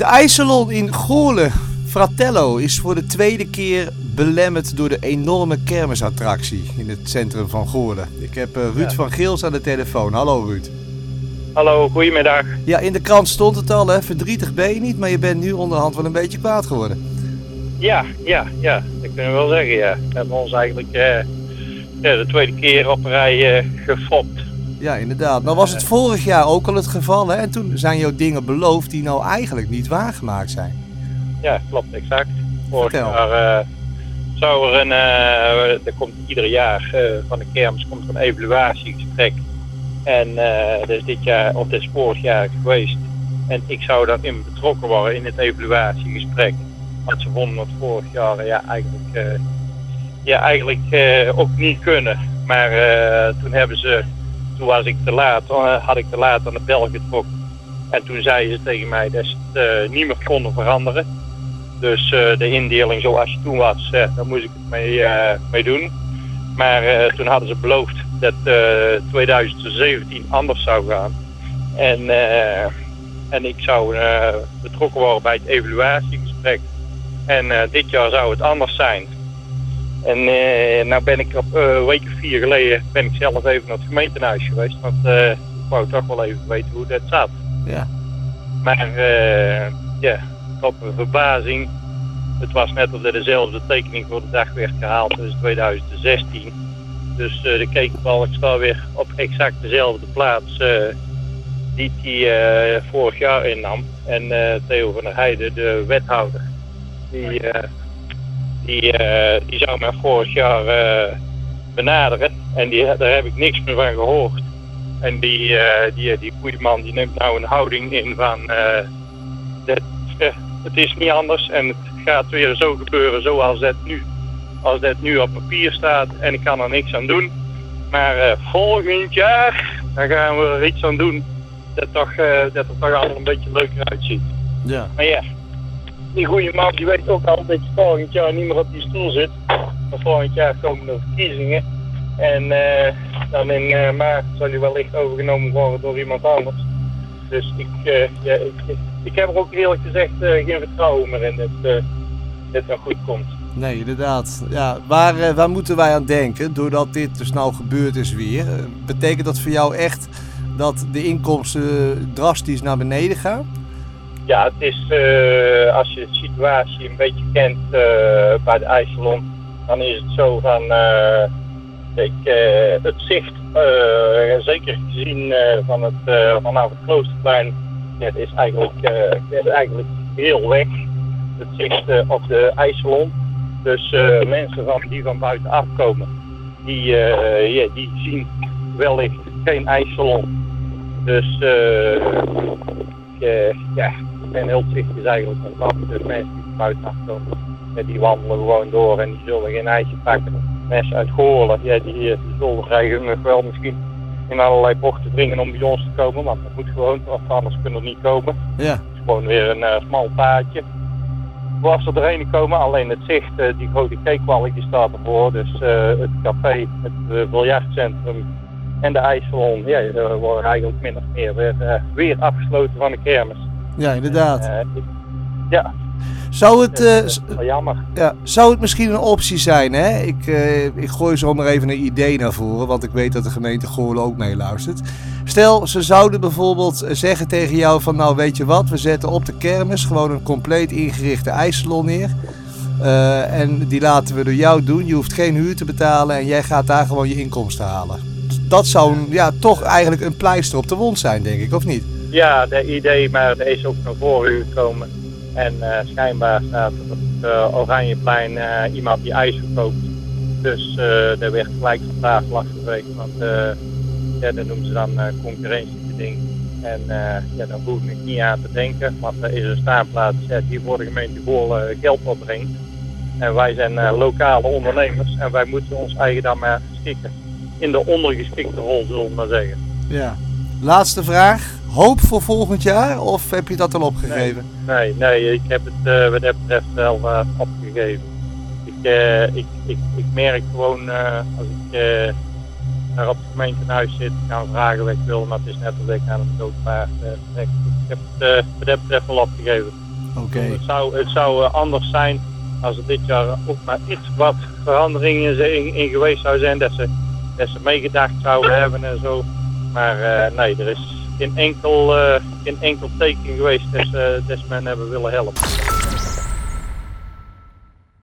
De IJsselon in Goorlen, Fratello, is voor de tweede keer belemmerd door de enorme kermisattractie in het centrum van Goorlen. Ik heb uh, Ruud Ja. van Geels aan de telefoon. Hallo Ruud. Hallo, goedemiddag. Ja, in de krant stond het al, hè? verdrietig ben je niet, maar je bent nu onderhand wel een beetje kwaad geworden. Ja, ja, ja, dat kunnen we wel zeggen, ja. We hebben ons eigenlijk eh, ja, de tweede keer op een rij eh, gefopt. Ja, inderdaad. Nou was het vorig jaar ook al het geval, hè? En toen zijn jou dingen beloofd die nou eigenlijk niet waargemaakt zijn. Ja, klopt, exact. Vorig Vertel. jaar eh, zou er een, eh, er komt ieder jaar eh, van de kermis komt er een evaluatiegesprek. En dat is dit jaar, of dat is vorig jaar geweest. En ik zou daarin betrokken worden in het evaluatiegesprek. Want ze vonden het vorig jaar ja, eigenlijk, ja, eigenlijk ook niet kunnen. Maar toen hebben ze, toen was ik te laat, eh, had ik te laat aan de bel getrokken. En toen zeiden ze tegen mij dat ze het eh, niet meer konden veranderen. Dus eh, de indeling zoals je toen was, daar moest ik het mee, mee doen. Maar toen hadden ze beloofd dat eh 2017 anders zou gaan. En, en ik zou betrokken worden bij het evaluatiegesprek. En dit jaar zou het anders zijn. En eh nou ben ik op eh, een week of vier geleden ben ik zelf even naar het gemeentehuis geweest. Want eh, ik wou toch wel even weten hoe dat zat. Ja. Maar eh, ja, tot mijn verbazing, het was net of er dezelfde tekening voor de dag werd gehaald als 2016. Dus eh de kekenbalk staat weer op exact dezelfde plaats eh, die hij eh, vorig jaar innam. En eh, Theo van der Heijden, de wethouder, die, eh, die, eh, die zou mij vorig jaar eh, benaderen. En die, daar heb ik niks meer van gehoord. En die, eh die, die goede man die neemt nou een houding in van dat, het is niet anders en het gaat weer zo gebeuren zoals dat nu, als dat nu op papier staat en ik kan er niks aan doen. Maar volgend jaar dan gaan we er iets aan doen dat, toch, dat het toch allemaal een beetje leuker uitziet. Ja. Maar ja, die goede man die weet ook al dat je volgend jaar niet meer op die stoel zit. Maar volgend jaar komen er verkiezingen. En eh, dan in eh, maart zal hij wellicht overgenomen worden door iemand anders. Dus ik, eh, ja, ik, ik, heb er ook eerlijk gezegd geen vertrouwen meer in dat dit nog goed komt. Nee, inderdaad. Ja, waar, waar moeten wij aan denken doordat dit dus nou gebeurd is weer? Betekent dat voor jou echt dat de inkomsten drastisch naar beneden gaan? Ja, het is, eh, als je de situatie een beetje kent eh, bij de IJsselon, dan is het zo van, eh, ik, het zicht, zeker gezien van het, vanaf het Kloosterplein, is eigenlijk, is eigenlijk heel weg, het zicht op de IJsselon. Dus mensen van, die van buiten afkomen, die, ja, die zien wellicht geen IJsselon. Dus ja, en heel zicht is eigenlijk een ramp. Dus mensen die komen, ja, die wandelen gewoon door en die zullen geen ijsje pakken. Mensen uit Goorlen, ja, die, die zullen krijgen wel misschien in allerlei bochten dringen om bij ons te komen. Want dat moet gewoon, of anders kunnen we niet komen. Ja. Het is gewoon weer een eh, smal paadje. Waar ze erheen komen, alleen het zicht, eh, die grote keekwalk die staat ervoor. Dus eh, het café, het biljartcentrum en de ijssalon, ja, worden eigenlijk min of meer weer, weer afgesloten van de kermis. Ja, inderdaad. Eh, ja, Zou het, eh, jammer. ja, zou het misschien een optie zijn? Hè? Ik, eh, ik gooi zo maar even een idee naar voren, want ik weet dat de gemeente Goorlen ook meeluistert. Stel, ze zouden bijvoorbeeld zeggen tegen jou van nou weet je wat, we zetten op de kermis gewoon een compleet ingerichte ijssalon neer. En die laten we door jou doen. Je hoeft geen huur te betalen en jij gaat daar gewoon je inkomsten halen. Dat zou ja, toch eigenlijk een pleister op de wond zijn, denk ik, of niet? Ja, de idee, maar er is ook naar voren gekomen. En eh, schijnbaar staat op het eh, Oranjeplein eh, iemand die ijs verkoopt. Dus daar werd gelijk van tafel afgewezen. Want ja, dat noemen ze dan concurrentiebeding. En ja, daar hoef ik niet aan te denken. Want er is een staanplaats die voor de gemeente Goorlen geld opbrengt. En wij zijn lokale ondernemers. En wij moeten ons eigen dan maar schikken. In de ondergeschikte rol, zullen we maar zeggen. Ja. Laatste vraag hoop voor volgend jaar of heb je dat al opgegeven? Nee, nee, ik heb het uh, wat dat betreft wel eh, opgegeven. Ik, eh, ik, ik, ik, merk gewoon als ik daar op het gemeentehuis zit, gaan vragen weg wil, maar het is net als ik aan een doodpaard Ik heb het wat dat betreft wel opgegeven. Oké. Het zou, het zou anders zijn als er dit jaar ook maar iets wat veranderingen in, in geweest zou zijn, dat ze, dat ze meegedacht zouden hebben en zo. Maar nee, er is in enkel, eh, in enkel teken geweest dus, eh, men hebben willen helpen.